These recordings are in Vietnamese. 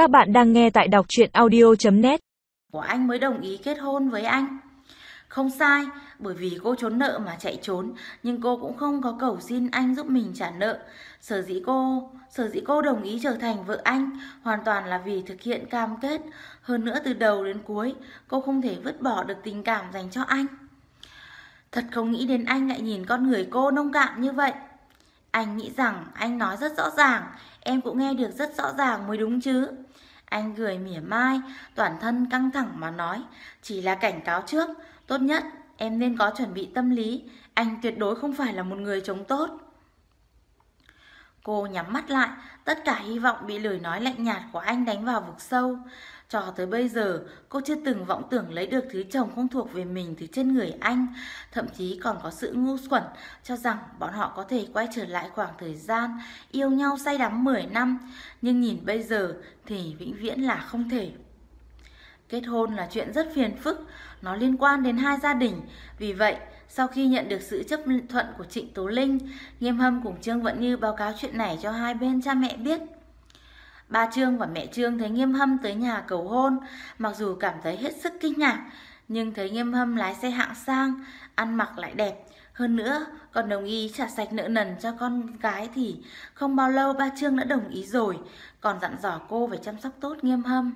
Các bạn đang nghe tại đọc chuyện audio.net Của anh mới đồng ý kết hôn với anh. Không sai, bởi vì cô trốn nợ mà chạy trốn, nhưng cô cũng không có cầu xin anh giúp mình trả nợ. Sở dĩ cô, sở dĩ cô đồng ý trở thành vợ anh hoàn toàn là vì thực hiện cam kết. Hơn nữa từ đầu đến cuối, cô không thể vứt bỏ được tình cảm dành cho anh. Thật không nghĩ đến anh lại nhìn con người cô nông cạn như vậy. Anh nghĩ rằng anh nói rất rõ ràng, em cũng nghe được rất rõ ràng mới đúng chứ. Anh cười mỉa mai, toàn thân căng thẳng mà nói, chỉ là cảnh cáo trước, tốt nhất em nên có chuẩn bị tâm lý, anh tuyệt đối không phải là một người chống tốt. Cô nhắm mắt lại, tất cả hy vọng bị lời nói lạnh nhạt của anh đánh vào vực sâu. Cho tới bây giờ, cô chưa từng vọng tưởng lấy được thứ chồng không thuộc về mình từ trên người anh, thậm chí còn có sự ngu xuẩn cho rằng bọn họ có thể quay trở lại khoảng thời gian yêu nhau say đắm 10 năm, nhưng nhìn bây giờ thì vĩnh viễn là không thể. Kết hôn là chuyện rất phiền phức, nó liên quan đến hai gia đình, vì vậy sau khi nhận được sự chấp thuận của Trịnh Tố Linh, Nghiêm Hâm cùng Trương Vận Như báo cáo chuyện này cho hai bên cha mẹ biết. Ba Trương và mẹ Trương thấy Nghiêm Hâm tới nhà cầu hôn, mặc dù cảm thấy hết sức kinh ngạc, nhưng thấy Nghiêm Hâm lái xe hạng sang, ăn mặc lại đẹp. Hơn nữa, còn đồng ý trả sạch nợ nần cho con gái thì không bao lâu ba Trương đã đồng ý rồi, còn dặn dò cô phải chăm sóc tốt Nghiêm Hâm.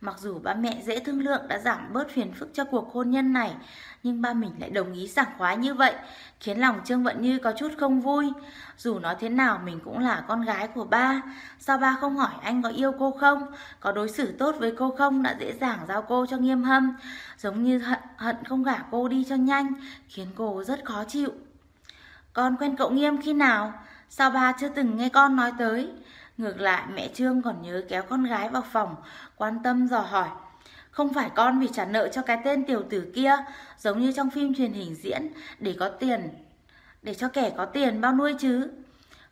Mặc dù ba mẹ dễ thương lượng đã giảm bớt phiền phức cho cuộc hôn nhân này, nhưng ba mình lại đồng ý sảng khoái như vậy, khiến lòng Trương Vận Như có chút không vui. Dù nói thế nào mình cũng là con gái của ba, sao ba không hỏi anh có yêu cô không, có đối xử tốt với cô không đã dễ dàng giao cô cho nghiêm hâm, giống như hận, hận không gả cô đi cho nhanh, khiến cô rất khó chịu. Con quen cậu nghiêm khi nào? Sao ba chưa từng nghe con nói tới? Ngược lại mẹ Trương còn nhớ kéo con gái vào phòng, quan tâm dò hỏi. Không phải con vì trả nợ cho cái tên tiểu tử kia, giống như trong phim truyền hình diễn, để có tiền, để cho kẻ có tiền bao nuôi chứ.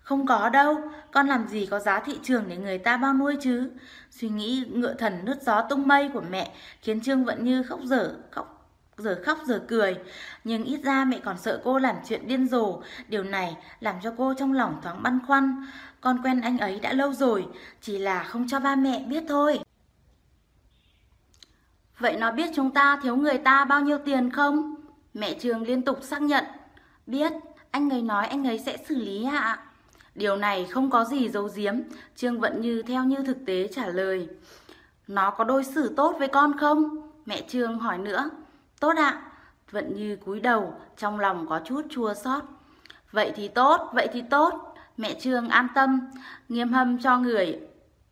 Không có đâu, con làm gì có giá thị trường để người ta bao nuôi chứ. Suy nghĩ ngựa thần nứt gió tung mây của mẹ khiến Trương vẫn Như khóc dở, khóc giờ khóc giờ cười. Nhưng ít ra mẹ còn sợ cô làm chuyện điên rồ. Điều này làm cho cô trong lòng thoáng băn khoăn. Con quen anh ấy đã lâu rồi Chỉ là không cho ba mẹ biết thôi. Vậy nó biết chúng ta thiếu người ta bao nhiêu tiền không? Mẹ Trường liên tục xác nhận. Biết, anh ấy nói anh ấy sẽ xử lý ạ. Điều này không có gì giấu giếm Trương Vận Như theo như thực tế trả lời. Nó có đối xử tốt với con không? Mẹ Trương hỏi nữa. Tốt ạ. Vận Như cúi đầu, trong lòng có chút chua xót. Vậy thì tốt, vậy thì tốt. Mẹ Trương an tâm, nghiêm hâm cho người.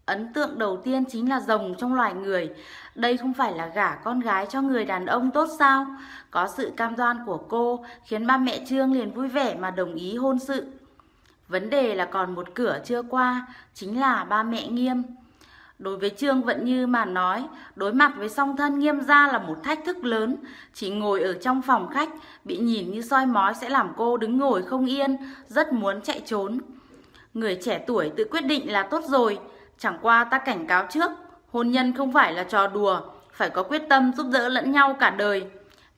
Ấn tượng đầu tiên chính là rồng trong loài người. Đây không phải là gả con gái cho người đàn ông tốt sao? Có sự cam đoan của cô khiến ba mẹ Trương liền vui vẻ mà đồng ý hôn sự. Vấn đề là còn một cửa chưa qua, chính là ba mẹ nghiêm. Đối với Trương Vận Như mà nói, đối mặt với song thân nghiêm gia là một thách thức lớn. Chỉ ngồi ở trong phòng khách, bị nhìn như soi mói sẽ làm cô đứng ngồi không yên, rất muốn chạy trốn. Người trẻ tuổi tự quyết định là tốt rồi, chẳng qua ta cảnh cáo trước, hôn nhân không phải là trò đùa, phải có quyết tâm giúp đỡ lẫn nhau cả đời.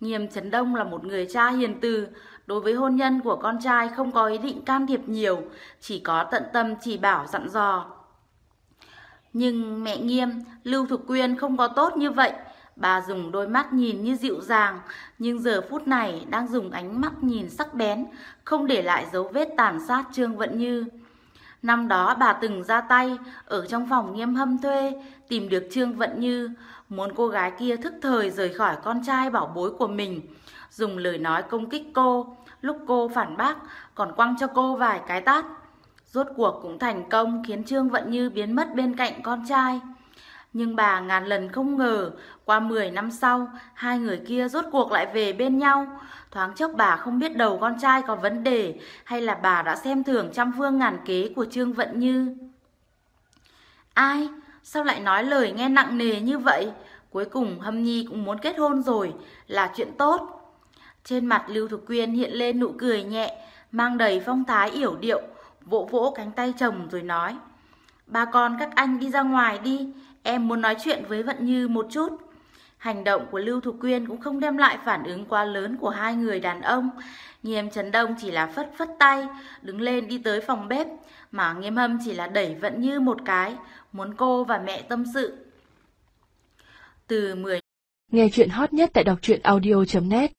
Nghiêm Trấn Đông là một người cha hiền từ, đối với hôn nhân của con trai không có ý định can thiệp nhiều, chỉ có tận tâm chỉ bảo dặn dò. Nhưng mẹ nghiêm, Lưu Thục Quyên không có tốt như vậy. Bà dùng đôi mắt nhìn như dịu dàng, nhưng giờ phút này đang dùng ánh mắt nhìn sắc bén, không để lại dấu vết tàn sát Trương Vận Như. Năm đó bà từng ra tay ở trong phòng nghiêm hâm thuê, tìm được Trương Vận Như, muốn cô gái kia thức thời rời khỏi con trai bảo bối của mình, dùng lời nói công kích cô, lúc cô phản bác còn quăng cho cô vài cái tát. Rốt cuộc cũng thành công khiến Trương Vận Như biến mất bên cạnh con trai. Nhưng bà ngàn lần không ngờ, qua 10 năm sau, hai người kia rốt cuộc lại về bên nhau. Thoáng chốc bà không biết đầu con trai có vấn đề hay là bà đã xem thường trăm phương ngàn kế của Trương Vận Như. Ai? Sao lại nói lời nghe nặng nề như vậy? Cuối cùng Hâm Nhi cũng muốn kết hôn rồi, là chuyện tốt. Trên mặt Lưu Thục Quyên hiện lên nụ cười nhẹ, mang đầy phong thái yểu điệu, vỗ vỗ cánh tay chồng rồi nói Ba con các anh đi ra ngoài đi Em muốn nói chuyện với Vận Như một chút Hành động của Lưu Thục Quyên cũng không đem lại phản ứng quá lớn của hai người đàn ông. Nghiêm Trấn Đông chỉ là phất phất tay, đứng lên đi tới phòng bếp, mà Nghiêm Hâm chỉ là đẩy Vận Như một cái, muốn cô và mẹ tâm sự. Từ 10 Nghe chuyện hot nhất tại đọc truyện audio.net